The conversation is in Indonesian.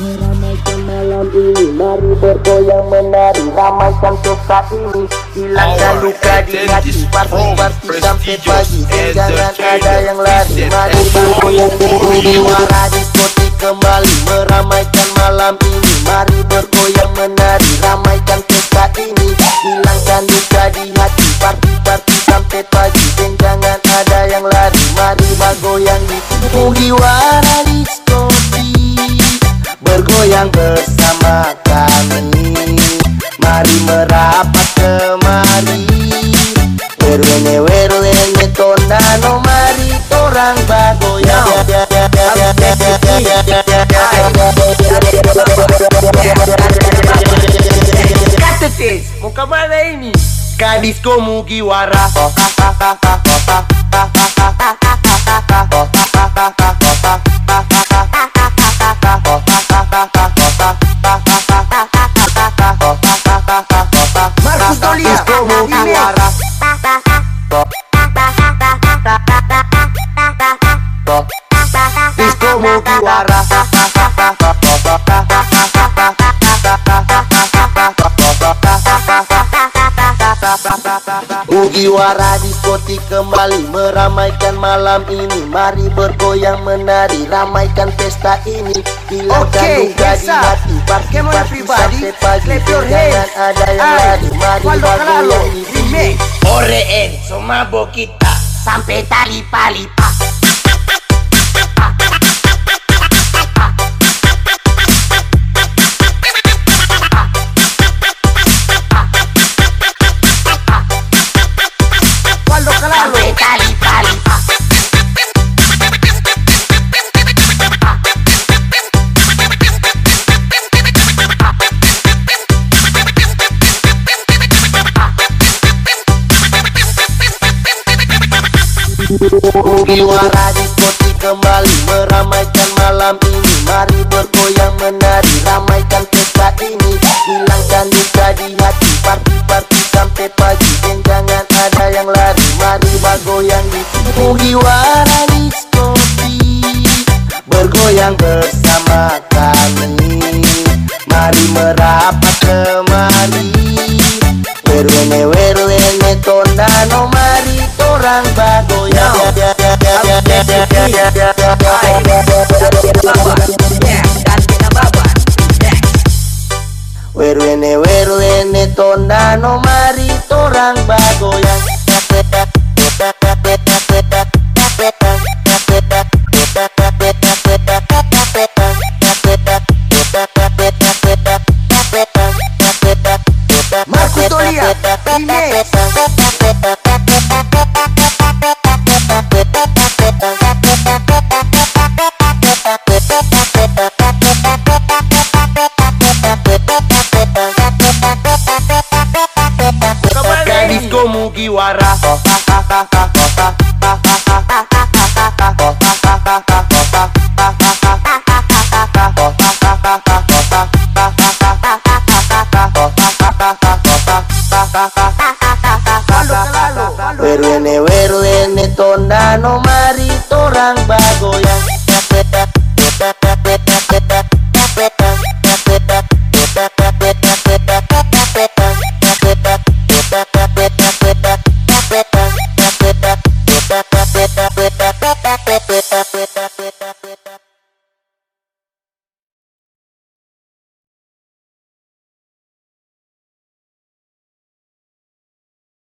Meramaikan malam ini Mari bergoyang menari Ramaikan pesta ini Hilangkan luka di hati Parti-parti sampai pagi jangan ada yang lari. Mari bergoyang diskotik bergoyang bersama kami. Mari merapat kemari. Werwene werwene tondano Mari torang bagoyang Katetes, mau ke mana ini? Kadisko Mugiwara. Marcus Disco Mugiwara Mugiwara diskotik kembali meramaikan malam ini Mari bergoyang menari ramaikan pesta ini Hilangkan Oke, luka di hati party everybody. sampai pagi Clap your Jangan hands. ada yang lari Mari bergoyang di sini remix. Oreen, sumabo kita sampai tali palipa. Mugiwara diskotik kembali meramaikan malam ini. Mari bergoyang menari ramaikan pesta ini. Hilangkan luka di hati party-party sampai pagi. Dan jangan ada yang lari Mari bergoyang di Mugiwara diskotik Bergoyang bersama kami Werwene werwene tondano mari torang bagoyang o Mugiwara. Weruene weruene tondano mari torang bagoyang